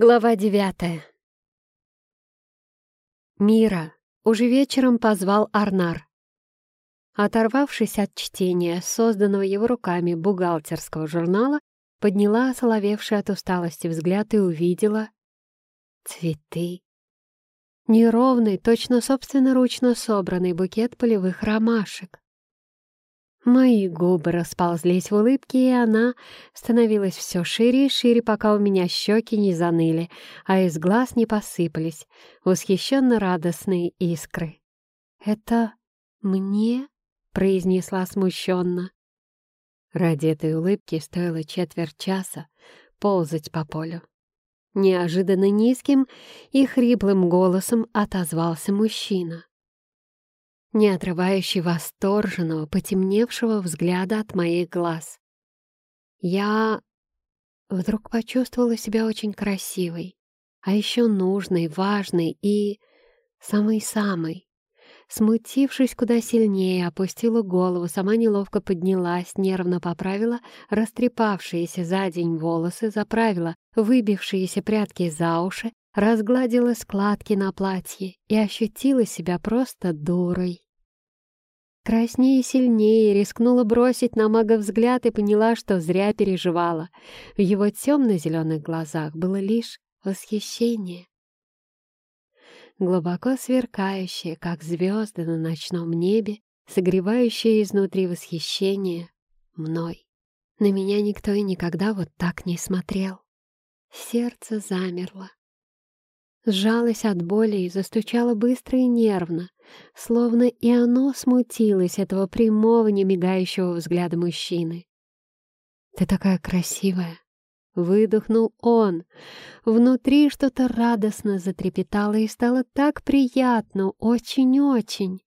Глава девятая. Мира уже вечером позвал Арнар. Оторвавшись от чтения, созданного его руками бухгалтерского журнала, подняла осоловевший от усталости взгляд и увидела цветы. Неровный, точно собственноручно собранный букет полевых ромашек. Мои губы расползлись в улыбке, и она становилась все шире и шире, пока у меня щеки не заныли, а из глаз не посыпались восхищенно радостные искры. «Это мне?» — произнесла смущенно. Ради этой улыбки стоило четверть часа ползать по полю. Неожиданно низким и хриплым голосом отозвался мужчина не отрывающий восторженного, потемневшего взгляда от моих глаз. Я вдруг почувствовала себя очень красивой, а еще нужной, важной и самой-самой. Смутившись куда сильнее, опустила голову, сама неловко поднялась, нервно поправила растрепавшиеся за день волосы, заправила выбившиеся прятки за уши, разгладила складки на платье и ощутила себя просто дурой. Краснее и сильнее рискнула бросить на мага взгляд и поняла, что зря переживала. В его темно-зеленых глазах было лишь восхищение. Глубоко сверкающее, как звезды на ночном небе, согревающее изнутри восхищение мной. На меня никто и никогда вот так не смотрел. Сердце замерло сжалась от боли и застучала быстро и нервно, словно и оно смутилось этого прямого, немигающего взгляда мужчины. «Ты такая красивая!» — выдохнул он. Внутри что-то радостно затрепетало и стало так приятно, очень-очень.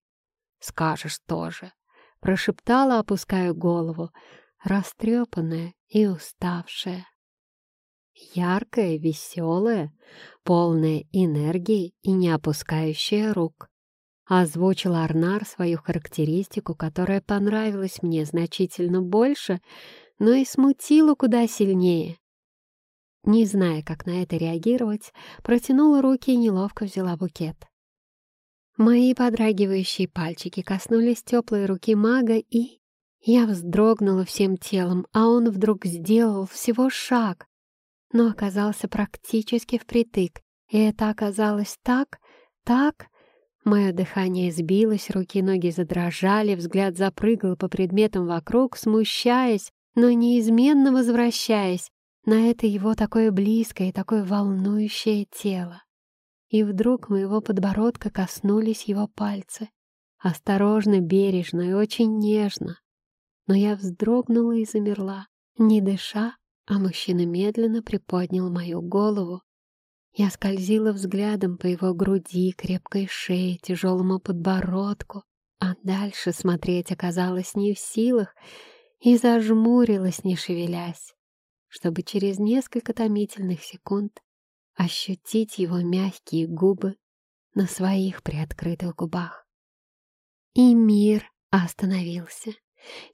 «Скажешь тоже!» — прошептала, опуская голову, растрепанная и уставшая. Яркая, веселая, полная энергии и не опускающая рук. Озвучил Арнар свою характеристику, которая понравилась мне значительно больше, но и смутила куда сильнее. Не зная, как на это реагировать, протянула руки и неловко взяла букет. Мои подрагивающие пальчики коснулись теплой руки мага, и... Я вздрогнула всем телом, а он вдруг сделал всего шаг, но оказался практически впритык. И это оказалось так, так... Мое дыхание сбилось, руки и ноги задрожали, взгляд запрыгал по предметам вокруг, смущаясь, но неизменно возвращаясь на это его такое близкое и такое волнующее тело. И вдруг моего подбородка коснулись его пальцы. Осторожно, бережно и очень нежно. Но я вздрогнула и замерла, не дыша, а мужчина медленно приподнял мою голову. Я скользила взглядом по его груди, крепкой шее, тяжелому подбородку, а дальше смотреть оказалось не в силах и зажмурилась, не шевелясь, чтобы через несколько томительных секунд ощутить его мягкие губы на своих приоткрытых губах. И мир остановился.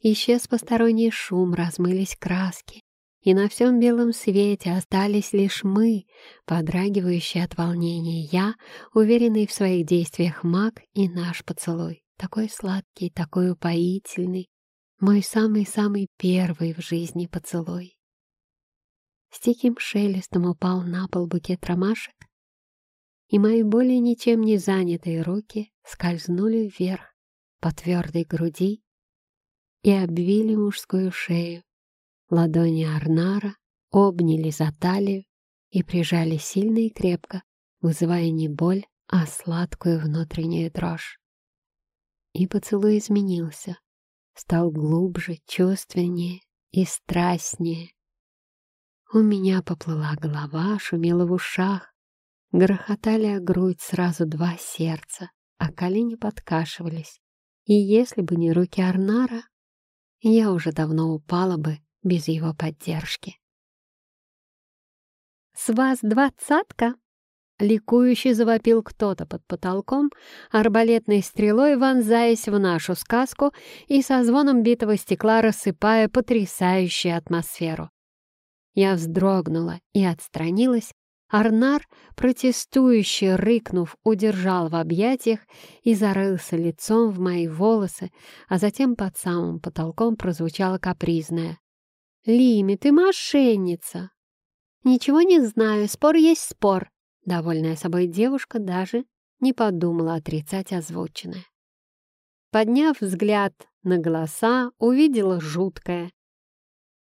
Исчез посторонний шум, размылись краски и на всем белом свете остались лишь мы, подрагивающие от волнения я, уверенный в своих действиях маг и наш поцелуй. Такой сладкий, такой упоительный, мой самый-самый первый в жизни поцелуй. С тихим шелестом упал на пол букет ромашек, и мои более ничем не занятые руки скользнули вверх по твердой груди и обвили мужскую шею, Ладони Арнара обняли за талию и прижали сильно и крепко, вызывая не боль, а сладкую внутреннюю дрожь. И поцелуй изменился, стал глубже, чувственнее и страстнее. У меня поплыла голова, шумела в ушах, грохотали о грудь сразу два сердца, а колени подкашивались. И если бы не руки Арнара, я уже давно упала бы без его поддержки. «С вас двадцатка!» Ликующий завопил кто-то под потолком, арбалетной стрелой вонзаясь в нашу сказку и со звоном битого стекла рассыпая потрясающую атмосферу. Я вздрогнула и отстранилась, Арнар, протестующе рыкнув, удержал в объятиях и зарылся лицом в мои волосы, а затем под самым потолком прозвучало капризное. «Лими, ты мошенница!» «Ничего не знаю, спор есть спор», — довольная собой девушка даже не подумала отрицать озвученное. Подняв взгляд на голоса, увидела жуткое.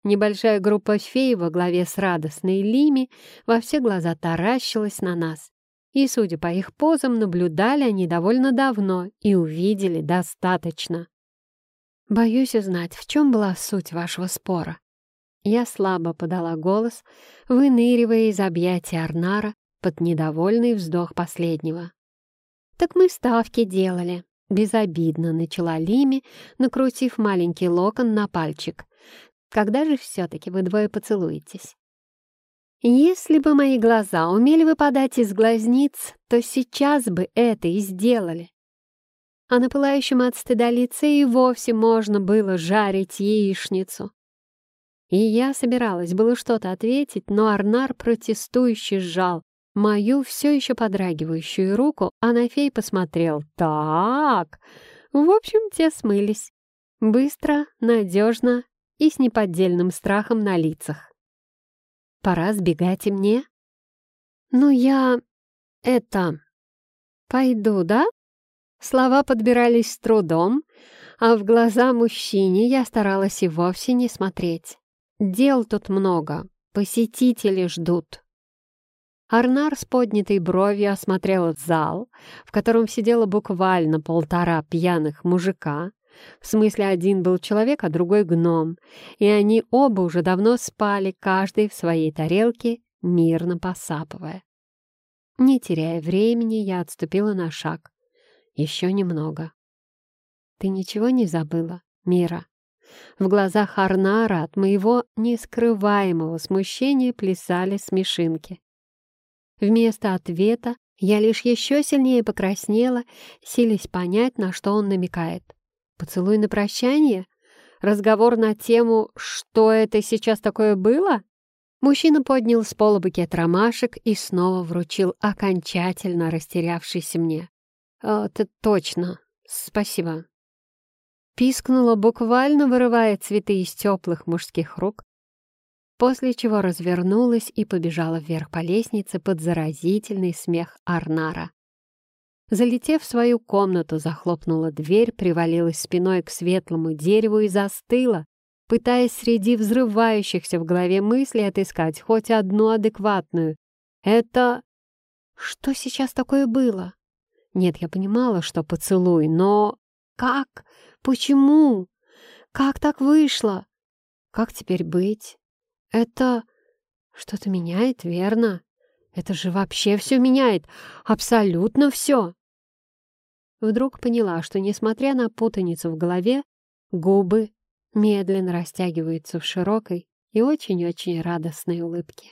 Небольшая группа фей во главе с радостной Лими во все глаза таращилась на нас. И, судя по их позам, наблюдали они довольно давно и увидели достаточно. «Боюсь узнать, в чем была суть вашего спора?» Я слабо подала голос, выныривая из объятий Арнара под недовольный вздох последнего. «Так мы ставки делали», — безобидно начала Лими, накрутив маленький локон на пальчик. «Когда же все-таки вы двое поцелуетесь?» «Если бы мои глаза умели выпадать из глазниц, то сейчас бы это и сделали. А на пылающем от стыда лице и вовсе можно было жарить яичницу. И я собиралась было что-то ответить, но Арнар протестующе сжал мою все еще подрагивающую руку, а на фей посмотрел. «Так!» В общем, те смылись. Быстро, надежно и с неподдельным страхом на лицах. «Пора сбегать и мне?» «Ну, я... это... пойду, да?» Слова подбирались с трудом, а в глаза мужчине я старалась и вовсе не смотреть. Дел тут много, посетители ждут. Арнар с поднятой бровью осмотрел зал, в котором сидело буквально полтора пьяных мужика. В смысле, один был человек, а другой гном, и они оба уже давно спали, каждый в своей тарелке, мирно посапывая. Не теряя времени, я отступила на шаг. Еще немного. «Ты ничего не забыла, Мира?» В глазах Арнара от моего нескрываемого смущения плясали смешинки. Вместо ответа я лишь еще сильнее покраснела, силясь понять, на что он намекает. Поцелуй на прощание? Разговор на тему «Что это сейчас такое было?» Мужчина поднял с пола букет ромашек и снова вручил окончательно растерявшийся мне. «Это точно. Спасибо». Пискнула, буквально вырывая цветы из теплых мужских рук, после чего развернулась и побежала вверх по лестнице под заразительный смех Арнара. Залетев в свою комнату, захлопнула дверь, привалилась спиной к светлому дереву и застыла, пытаясь среди взрывающихся в голове мыслей отыскать хоть одну адекватную. Это... Что сейчас такое было? Нет, я понимала, что поцелуй, но... Как? Почему? Как так вышло? Как теперь быть? Это что-то меняет, верно? Это же вообще все меняет. Абсолютно все. Вдруг поняла, что, несмотря на путаницу в голове, губы медленно растягиваются в широкой и очень-очень радостной улыбке.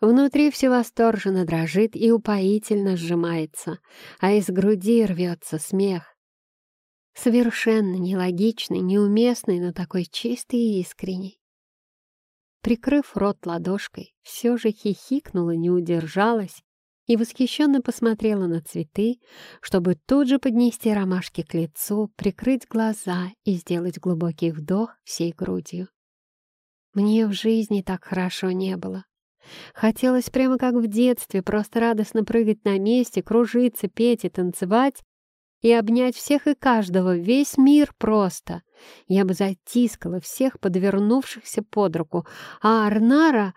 Внутри все восторженно дрожит и упоительно сжимается, а из груди рвется смех. Совершенно нелогичный, неуместный, но такой чистый и искренний. Прикрыв рот ладошкой, все же хихикнула, не удержалась и восхищенно посмотрела на цветы, чтобы тут же поднести ромашки к лицу, прикрыть глаза и сделать глубокий вдох всей грудью. Мне в жизни так хорошо не было. Хотелось прямо как в детстве, просто радостно прыгать на месте, кружиться, петь и танцевать, и обнять всех и каждого, весь мир просто. Я бы затискала всех подвернувшихся под руку, а Арнара...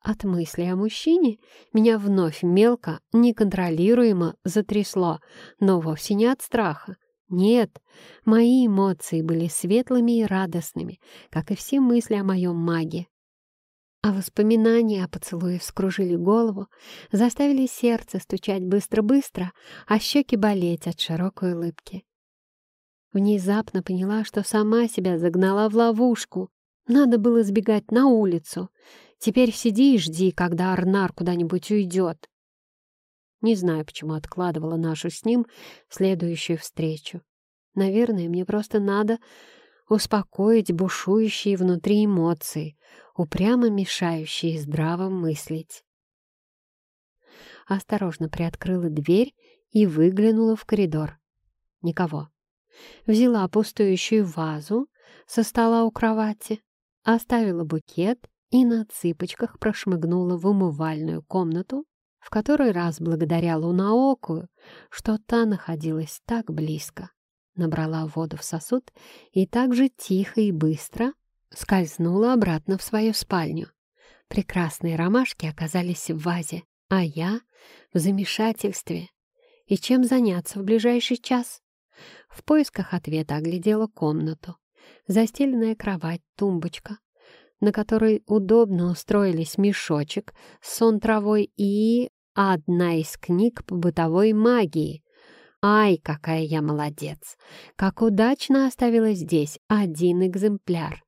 От мысли о мужчине меня вновь мелко, неконтролируемо затрясло, но вовсе не от страха. Нет, мои эмоции были светлыми и радостными, как и все мысли о моем маге. А воспоминания о поцелуе вскружили голову, заставили сердце стучать быстро-быстро, а щеки болеть от широкой улыбки. Внезапно поняла, что сама себя загнала в ловушку. Надо было сбегать на улицу. Теперь сиди и жди, когда Арнар куда-нибудь уйдет. Не знаю, почему откладывала нашу с ним следующую встречу. Наверное, мне просто надо успокоить бушующие внутри эмоции, упрямо мешающие здраво мыслить. осторожно приоткрыла дверь и выглянула в коридор. Никого. Взяла пустующую вазу со стола у кровати, оставила букет и на цыпочках прошмыгнула в умывальную комнату, в который раз благодаря Лунаоку, что та находилась так близко. Набрала воду в сосуд и так же тихо и быстро скользнула обратно в свою спальню. Прекрасные ромашки оказались в вазе, а я в замешательстве. И чем заняться в ближайший час? В поисках ответа оглядела комнату. Застеленная кровать, тумбочка, на которой удобно устроились мешочек с сон травой и одна из книг по бытовой магии. Ай, какая я молодец! Как удачно оставила здесь один экземпляр.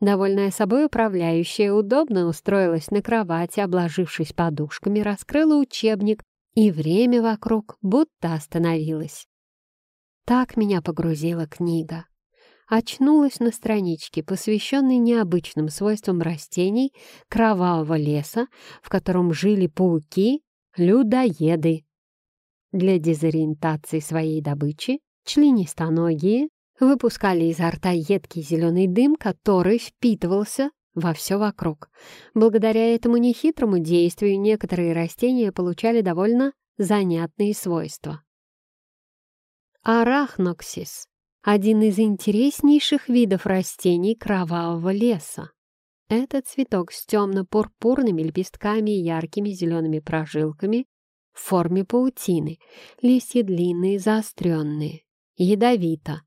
Довольная собой управляющая удобно устроилась на кровати, обложившись подушками, раскрыла учебник, и время вокруг будто остановилось. Так меня погрузила книга очнулась на страничке, посвященной необычным свойствам растений кровавого леса, в котором жили пауки-людоеды. Для дезориентации своей добычи членистоногие выпускали изо рта едкий зеленый дым, который впитывался во все вокруг. Благодаря этому нехитрому действию некоторые растения получали довольно занятные свойства. Арахноксис один из интереснейших видов растений кровавого леса. Это цветок с темно-пурпурными лепестками и яркими зелеными прожилками в форме паутины, листья длинные, заостренные, ядовито.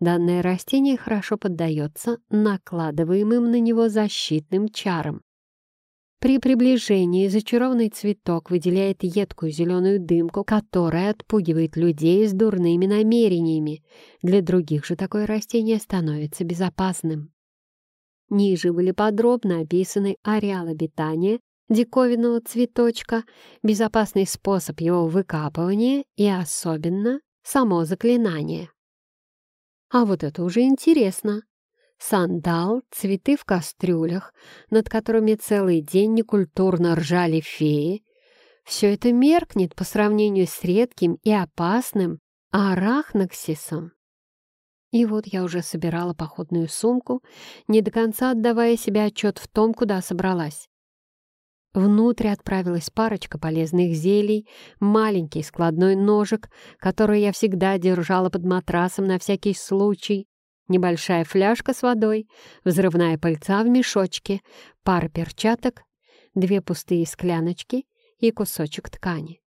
Данное растение хорошо поддается накладываемым на него защитным чарам. При приближении зачарованный цветок выделяет едкую зеленую дымку, которая отпугивает людей с дурными намерениями. Для других же такое растение становится безопасным. Ниже были подробно описаны ареал обитания диковинного цветочка, безопасный способ его выкапывания и особенно само заклинание. А вот это уже интересно сандал, цветы в кастрюлях, над которыми целый день некультурно ржали феи. Все это меркнет по сравнению с редким и опасным арахноксисом. И вот я уже собирала походную сумку, не до конца отдавая себе отчет в том, куда собралась. Внутрь отправилась парочка полезных зелий, маленький складной ножик, который я всегда держала под матрасом на всякий случай, небольшая фляжка с водой, взрывная пыльца в мешочке, пара перчаток, две пустые скляночки и кусочек ткани.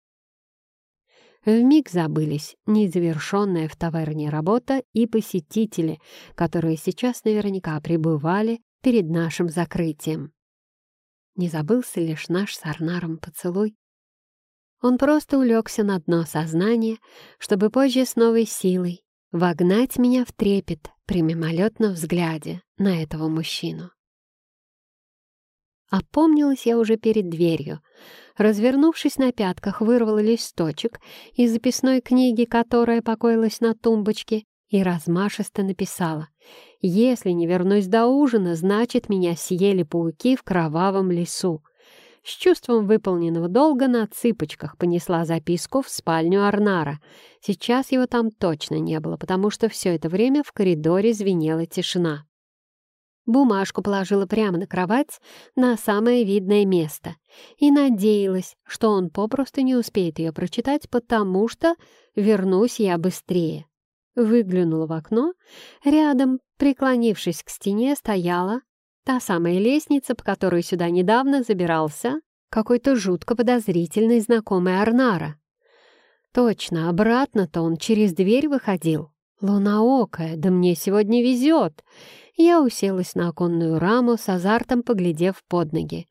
Вмиг забылись незавершенная в таверне работа и посетители, которые сейчас наверняка пребывали перед нашим закрытием. Не забылся лишь наш с Арнаром поцелуй. Он просто улегся на дно сознания, чтобы позже с новой силой вогнать меня в трепет при мимолетном взгляде на этого мужчину. Опомнилась я уже перед дверью. Развернувшись на пятках, вырвала листочек из записной книги, которая покоилась на тумбочке, и размашисто написала «Если не вернусь до ужина, значит, меня съели пауки в кровавом лесу с чувством выполненного долга на цыпочках понесла записку в спальню Арнара. Сейчас его там точно не было, потому что все это время в коридоре звенела тишина. Бумажку положила прямо на кровать на самое видное место и надеялась, что он попросту не успеет ее прочитать, потому что вернусь я быстрее. Выглянула в окно. Рядом, преклонившись к стене, стояла Та самая лестница, по которой сюда недавно забирался какой-то жутко подозрительный знакомый Арнара. Точно, обратно-то он через дверь выходил. Лунаокая, да мне сегодня везет. Я уселась на оконную раму с азартом, поглядев под ноги.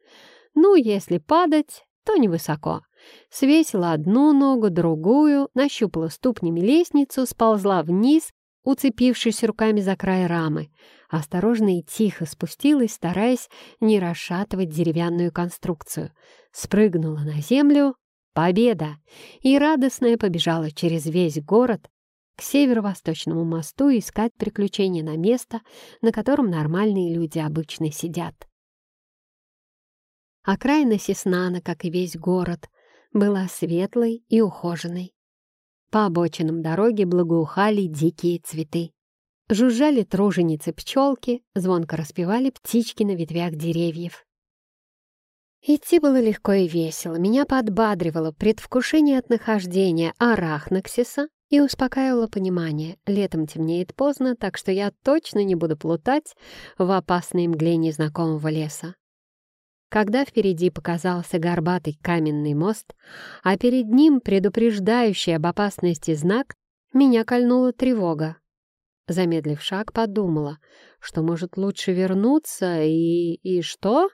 Ну, если падать, то невысоко. Свесила одну ногу, другую, нащупала ступнями лестницу, сползла вниз, уцепившись руками за край рамы осторожно и тихо спустилась, стараясь не расшатывать деревянную конструкцию. Спрыгнула на землю. Победа! И радостная побежала через весь город к северо-восточному мосту искать приключения на место, на котором нормальные люди обычно сидят. Окраина Сеснана, как и весь город, была светлой и ухоженной. По обочинам дороги благоухали дикие цветы. Жужжали труженицы-пчелки, звонко распевали птички на ветвях деревьев. Идти было легко и весело, меня подбадривало предвкушение от нахождения арахноксиса и успокаивало понимание. Летом темнеет поздно, так что я точно не буду плутать в опасной мгле незнакомого леса. Когда впереди показался горбатый каменный мост, а перед ним предупреждающий об опасности знак, меня кольнула тревога. Замедлив шаг, подумала, что, может, лучше вернуться и... и что?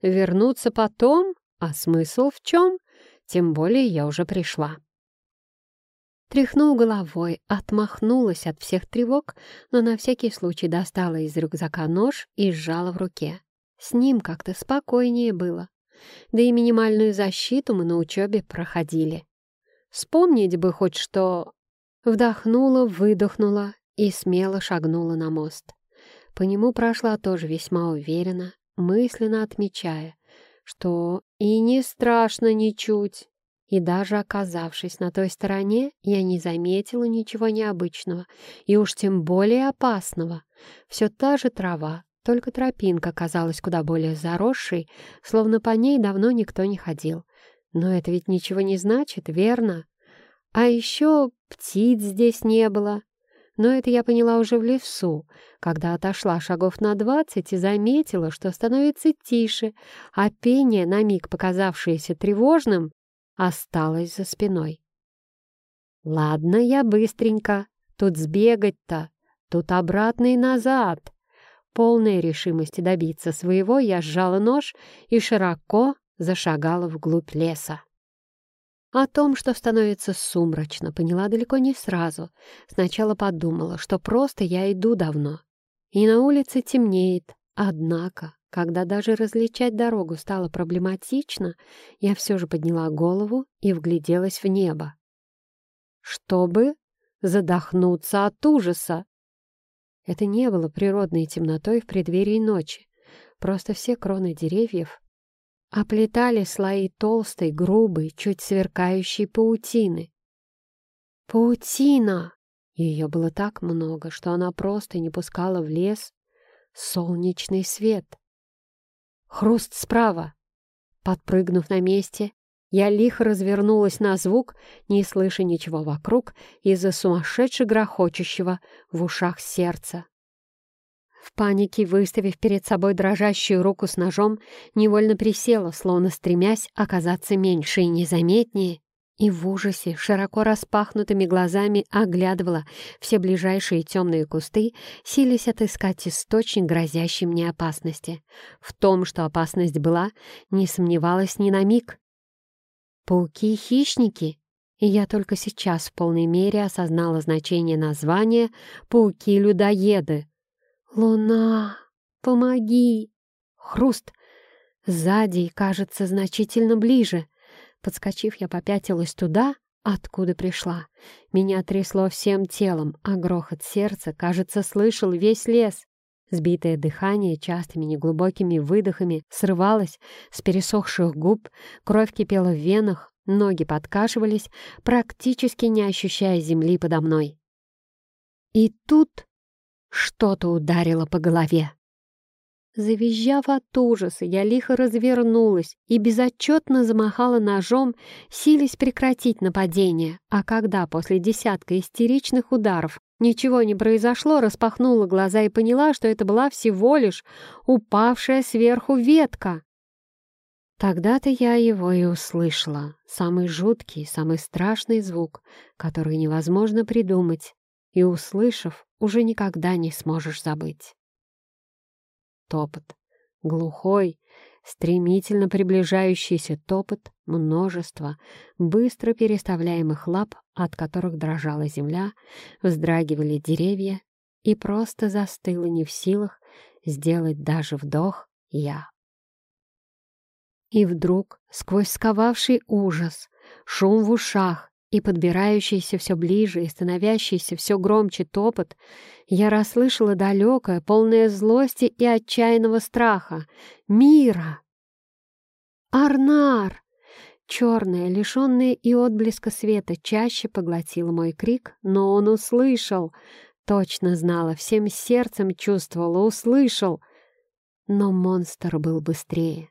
Вернуться потом? А смысл в чем? Тем более я уже пришла. Тряхнул головой, отмахнулась от всех тревог, но на всякий случай достала из рюкзака нож и сжала в руке. С ним как-то спокойнее было. Да и минимальную защиту мы на учебе проходили. Вспомнить бы хоть что... Вдохнула, выдохнула и смело шагнула на мост. По нему прошла тоже весьма уверенно, мысленно отмечая, что и не страшно ничуть. И даже оказавшись на той стороне, я не заметила ничего необычного и уж тем более опасного. Все та же трава, только тропинка казалась куда более заросшей, словно по ней давно никто не ходил. Но это ведь ничего не значит, верно? А еще птиц здесь не было, но это я поняла уже в лесу, когда отошла шагов на двадцать и заметила, что становится тише, а пение, на миг показавшееся тревожным, осталось за спиной. «Ладно, я быстренько. Тут сбегать-то, тут обратно и назад». Полной решимости добиться своего я сжала нож и широко зашагала вглубь леса. О том, что становится сумрачно, поняла далеко не сразу. Сначала подумала, что просто я иду давно. И на улице темнеет. Однако, когда даже различать дорогу стало проблематично, я все же подняла голову и вгляделась в небо. Чтобы задохнуться от ужаса. Это не было природной темнотой в преддверии ночи. Просто все кроны деревьев оплетали слои толстой, грубой, чуть сверкающей паутины. Паутина! Ее было так много, что она просто не пускала в лес солнечный свет. Хруст справа. Подпрыгнув на месте, я лихо развернулась на звук, не слыша ничего вокруг из-за сумасшедше грохочущего в ушах сердца. В панике, выставив перед собой дрожащую руку с ножом, невольно присела, словно стремясь оказаться меньше и незаметнее, и в ужасе, широко распахнутыми глазами оглядывала все ближайшие темные кусты, силясь отыскать источник грозящей мне опасности. В том, что опасность была, не сомневалась ни на миг. Пауки-хищники, и я только сейчас в полной мере осознала значение названия «пауки-людоеды». «Луна, помоги!» Хруст. Сзади, кажется, значительно ближе. Подскочив, я попятилась туда, откуда пришла. Меня трясло всем телом, а грохот сердца, кажется, слышал весь лес. Сбитое дыхание частыми неглубокими выдохами срывалось с пересохших губ, кровь кипела в венах, ноги подкашивались, практически не ощущая земли подо мной. И тут что-то ударило по голове. Завизжав от ужаса, я лихо развернулась и безотчетно замахала ножом, силясь прекратить нападение, а когда после десятка истеричных ударов ничего не произошло, распахнула глаза и поняла, что это была всего лишь упавшая сверху ветка. Тогда-то я его и услышала, самый жуткий, самый страшный звук, который невозможно придумать, и, услышав, уже никогда не сможешь забыть. Топот. Глухой, стремительно приближающийся топот множества быстро переставляемых лап, от которых дрожала земля, вздрагивали деревья, и просто застыла не в силах сделать даже вдох я. И вдруг, сквозь сковавший ужас, шум в ушах, и подбирающийся все ближе и становящийся все громче топот, я расслышала далекое, полное злости и отчаянного страха. «Мира!» «Арнар!» черное, лишенное и отблеска света, чаще поглотило мой крик, но он услышал. Точно знала, всем сердцем чувствовала, услышал. Но монстр был быстрее.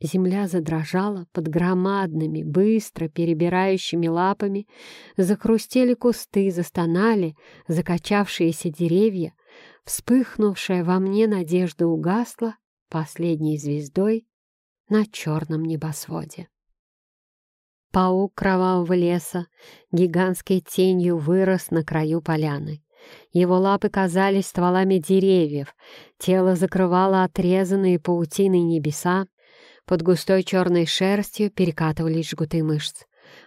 Земля задрожала под громадными, быстро перебирающими лапами, захрустели кусты, застонали закачавшиеся деревья, вспыхнувшая во мне надежда угасла последней звездой на черном небосводе. Паук кровавого леса гигантской тенью вырос на краю поляны. Его лапы казались стволами деревьев, тело закрывало отрезанные паутиной небеса, под густой черной шерстью перекатывались жгуты мышц.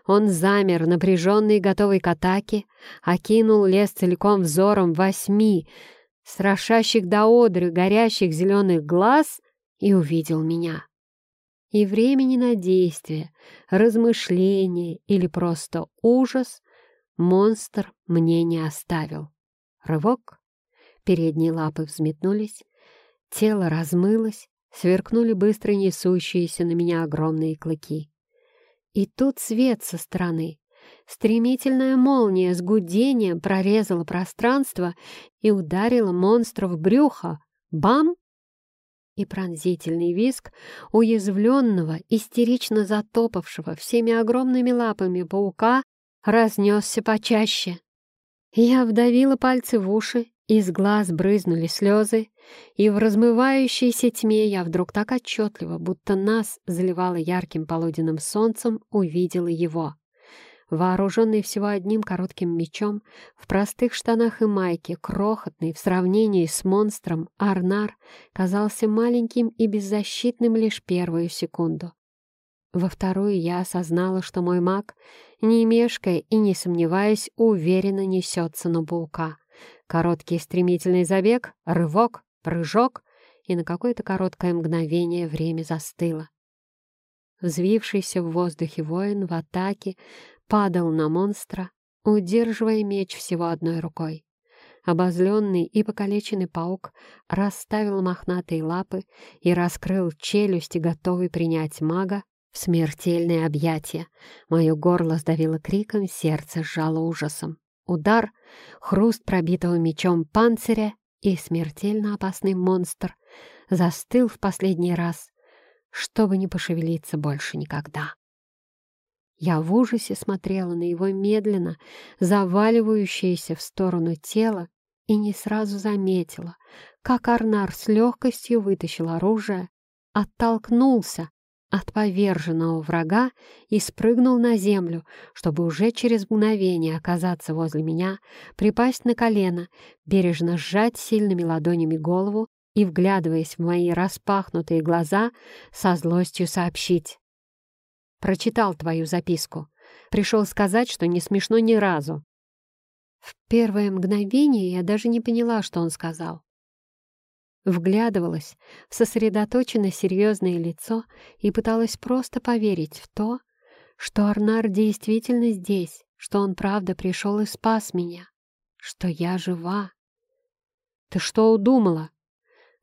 Он замер, напряженный готовый к атаке, окинул лес целиком взором восьми, страшащих до одры горящих зеленых глаз и увидел меня. И времени на действие, размышление или просто ужас монстр мне не оставил. Рывок, передние лапы взметнулись, тело размылось, сверкнули быстро несущиеся на меня огромные клыки. И тут свет со стороны. Стремительная молния с гудением прорезала пространство и ударила монстра в брюхо. Бам! И пронзительный виск уязвленного, истерично затопавшего всеми огромными лапами паука разнесся почаще. Я вдавила пальцы в уши из глаз брызнули слезы, и в размывающейся тьме я вдруг так отчетливо, будто нас заливало ярким полуденным солнцем, увидела его. Вооруженный всего одним коротким мечом, в простых штанах и майке, крохотный в сравнении с монстром, Арнар казался маленьким и беззащитным лишь первую секунду. Во вторую я осознала, что мой маг, не мешкая и не сомневаясь, уверенно несется на паука. Короткий стремительный забег, рывок, прыжок, и на какое-то короткое мгновение время застыло. Взвившийся в воздухе воин в атаке падал на монстра, удерживая меч всего одной рукой. Обозленный и покалеченный паук расставил мохнатые лапы и раскрыл челюсти, готовый принять мага в смертельное объятие. Мое горло сдавило криком, сердце сжало ужасом. Удар, хруст пробитого мечом панциря, и смертельно опасный монстр застыл в последний раз, чтобы не пошевелиться больше никогда. Я в ужасе смотрела на его медленно заваливающееся в сторону тело и не сразу заметила, как Арнар с легкостью вытащил оружие, оттолкнулся от поверженного врага и спрыгнул на землю, чтобы уже через мгновение оказаться возле меня, припасть на колено, бережно сжать сильными ладонями голову и, вглядываясь в мои распахнутые глаза, со злостью сообщить. «Прочитал твою записку. Пришел сказать, что не смешно ни разу». В первое мгновение я даже не поняла, что он сказал вглядывалась в сосредоточенно серьезное лицо и пыталась просто поверить в то, что Арнар действительно здесь, что он правда пришел и спас меня, что я жива. «Ты что удумала?»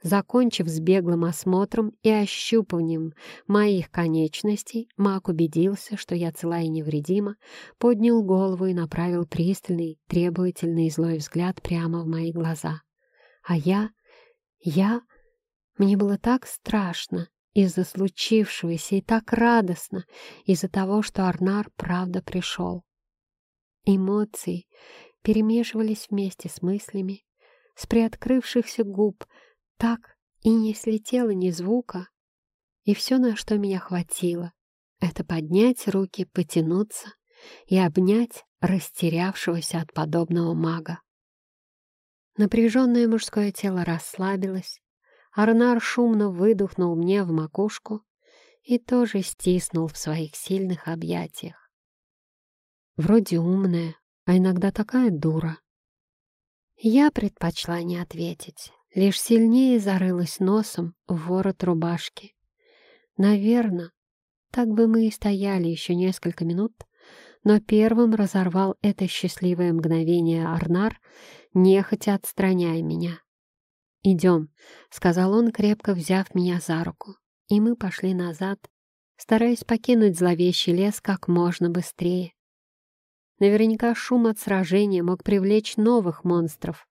Закончив с беглым осмотром и ощупыванием моих конечностей, маг убедился, что я цела и невредима, поднял голову и направил пристальный, требовательный и злой взгляд прямо в мои глаза. А я я... Мне было так страшно из-за случившегося и так радостно из-за того, что Арнар правда пришел. Эмоции перемешивались вместе с мыслями, с приоткрывшихся губ так и не слетело ни звука. И все, на что меня хватило, это поднять руки, потянуться и обнять растерявшегося от подобного мага. Напряженное мужское тело расслабилось. Арнар шумно выдохнул мне в макушку и тоже стиснул в своих сильных объятиях. Вроде умная, а иногда такая дура. Я предпочла не ответить, лишь сильнее зарылась носом в ворот рубашки. Наверное, так бы мы и стояли еще несколько минут, но первым разорвал это счастливое мгновение Арнар, нехотя отстраняя меня. «Идем», — сказал он, крепко взяв меня за руку, и мы пошли назад, стараясь покинуть зловещий лес как можно быстрее. Наверняка шум от сражения мог привлечь новых монстров.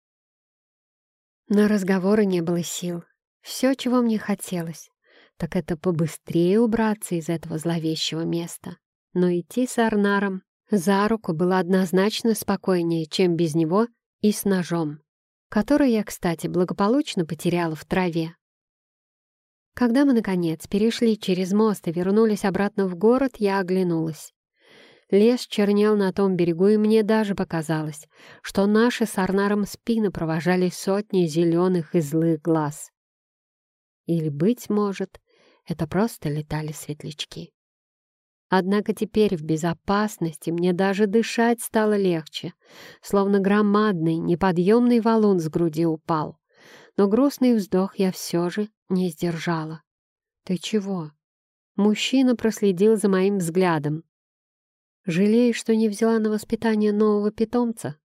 На разговоры не было сил. Все, чего мне хотелось, так это побыстрее убраться из этого зловещего места. Но идти с Арнаром за руку было однозначно спокойнее, чем без него и с ножом, который я, кстати, благополучно потеряла в траве. Когда мы, наконец, перешли через мост и вернулись обратно в город, я оглянулась. Лес чернел на том берегу, и мне даже показалось, что наши с Арнаром спины провожали сотни зеленых и злых глаз. Или, быть может, это просто летали светлячки. Однако теперь в безопасности мне даже дышать стало легче, словно громадный, неподъемный валун с груди упал. Но грустный вздох я все же не сдержала. «Ты чего?» Мужчина проследил за моим взглядом. «Жалеешь, что не взяла на воспитание нового питомца?»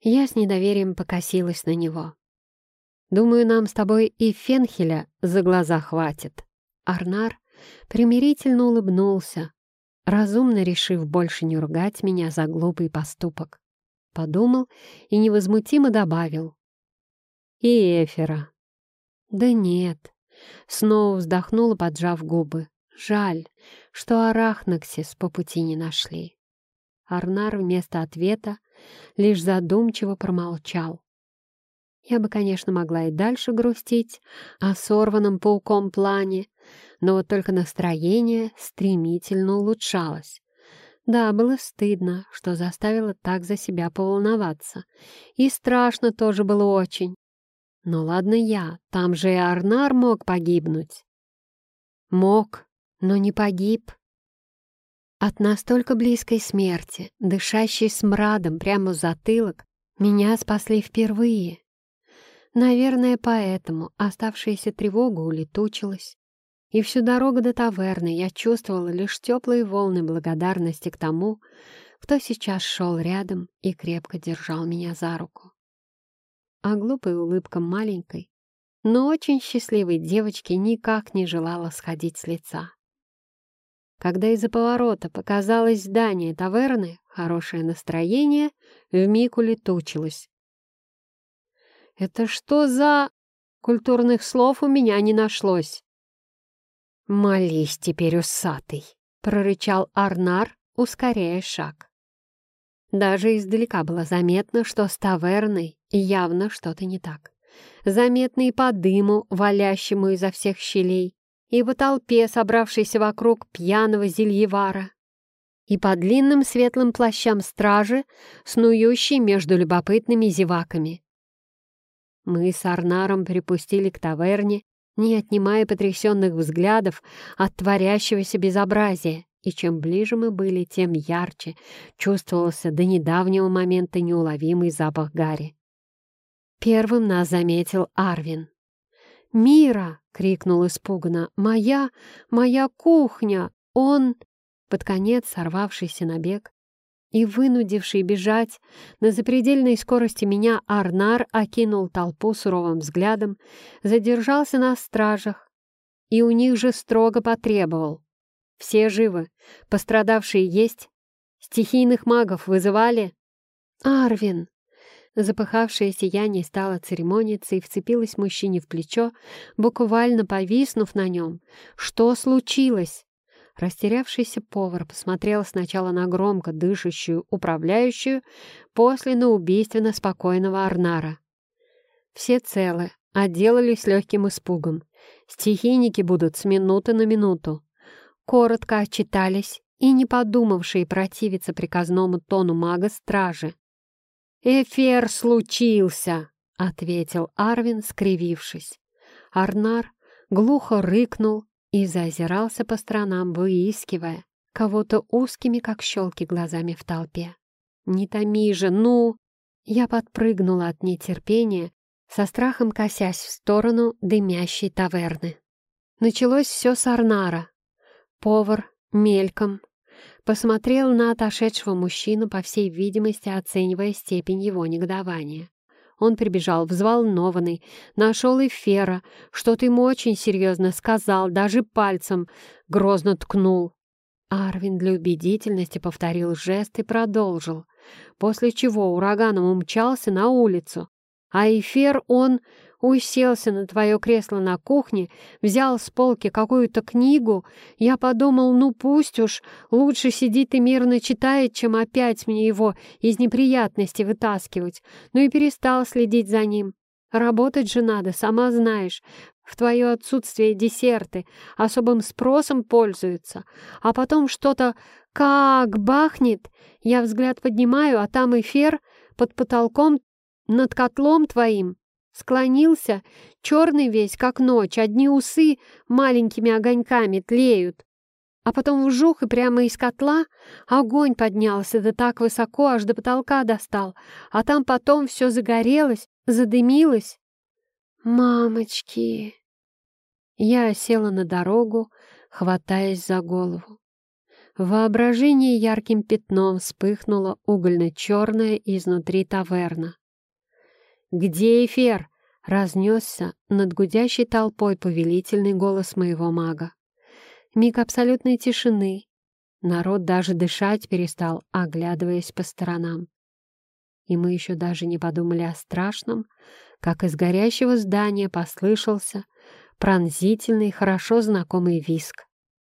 Я с недоверием покосилась на него. «Думаю, нам с тобой и фенхеля за глаза хватит». Арнар примирительно улыбнулся, разумно решив больше не ругать меня за глупый поступок. Подумал и невозмутимо добавил. «И Эфера». «Да нет». Снова вздохнула, поджав губы. «Жаль, что Арахнаксис по пути не нашли». Арнар вместо ответа лишь задумчиво промолчал. Я бы, конечно, могла и дальше грустить о сорванном пауком плане, но вот только настроение стремительно улучшалось. Да, было стыдно, что заставило так за себя поволноваться. И страшно тоже было очень. Но ладно я, там же и Арнар мог погибнуть. Мог, но не погиб. От настолько близкой смерти, дышащей смрадом прямо в затылок, меня спасли впервые. Наверное, поэтому оставшаяся тревога улетучилась. И всю дорогу до таверны я чувствовала лишь теплые волны благодарности к тому, кто сейчас шел рядом и крепко держал меня за руку. А глупая улыбка маленькой, но очень счастливой девочки никак не желала сходить с лица. Когда из-за поворота показалось здание таверны, хорошее настроение вмиг улетучилось. Это что за... Культурных слов у меня не нашлось. «Молись теперь, усатый!» — прорычал Арнар, ускоряя шаг. Даже издалека было заметно, что с таверной явно что-то не так. Заметно и по дыму, валящему изо всех щелей, и по толпе, собравшейся вокруг пьяного зельевара, и по длинным светлым плащам стражи, снующей между любопытными зеваками. Мы с Арнаром припустили к таверне, не отнимая потрясенных взглядов от творящегося безобразия, и чем ближе мы были, тем ярче чувствовался до недавнего момента неуловимый запах гари. Первым нас заметил Арвин. «Мира!» — крикнул испуганно. «Моя! Моя кухня! Он...» Под конец, сорвавшийся на бег, и вынудивший бежать на запредельной скорости меня Арнар окинул толпу суровым взглядом, задержался на стражах и у них же строго потребовал. «Все живы? Пострадавшие есть? Стихийных магов вызывали?» «Арвин!» Запыхавшаяся я не стала церемониться и вцепилась мужчине в плечо, буквально повиснув на нем. «Что случилось?» Растерявшийся повар посмотрел сначала на громко дышащую управляющую, после на убийственно спокойного Арнара. Все целы, отделались легким испугом. Стихийники будут с минуты на минуту. Коротко отчитались и не подумавшие противиться приказному тону мага стражи. «Эфир случился!» — ответил Арвин, скривившись. Арнар глухо рыкнул и заозирался по сторонам, выискивая кого-то узкими, как щелки, глазами в толпе. «Не томи же, ну!» Я подпрыгнула от нетерпения, со страхом косясь в сторону дымящей таверны. Началось все с Арнара. Повар мельком посмотрел на отошедшего мужчину, по всей видимости, оценивая степень его негодования. Он прибежал взволнованный, нашел Эфера, что-то ему очень серьезно сказал, даже пальцем грозно ткнул. Арвин для убедительности повторил жест и продолжил, после чего ураганом умчался на улицу. А Эфир он уселся на твое кресло на кухне, взял с полки какую-то книгу. Я подумал, ну пусть уж, лучше сидит и мирно читает, чем опять мне его из неприятностей вытаскивать. Ну и перестал следить за ним. Работать же надо, сама знаешь. В твое отсутствие десерты особым спросом пользуются. А потом что-то как бахнет. Я взгляд поднимаю, а там эфир под потолком над котлом твоим. Склонился, черный весь, как ночь, одни усы маленькими огоньками тлеют. А потом вжух, и прямо из котла огонь поднялся, да так высоко, аж до потолка достал. А там потом все загорелось, задымилось. «Мамочки!» Я села на дорогу, хватаясь за голову. В воображении ярким пятном вспыхнула угольно-черная изнутри таверна. «Где эфир?» — разнесся над гудящей толпой повелительный голос моего мага. Миг абсолютной тишины. Народ даже дышать перестал, оглядываясь по сторонам. И мы еще даже не подумали о страшном, как из горящего здания послышался пронзительный, хорошо знакомый виск.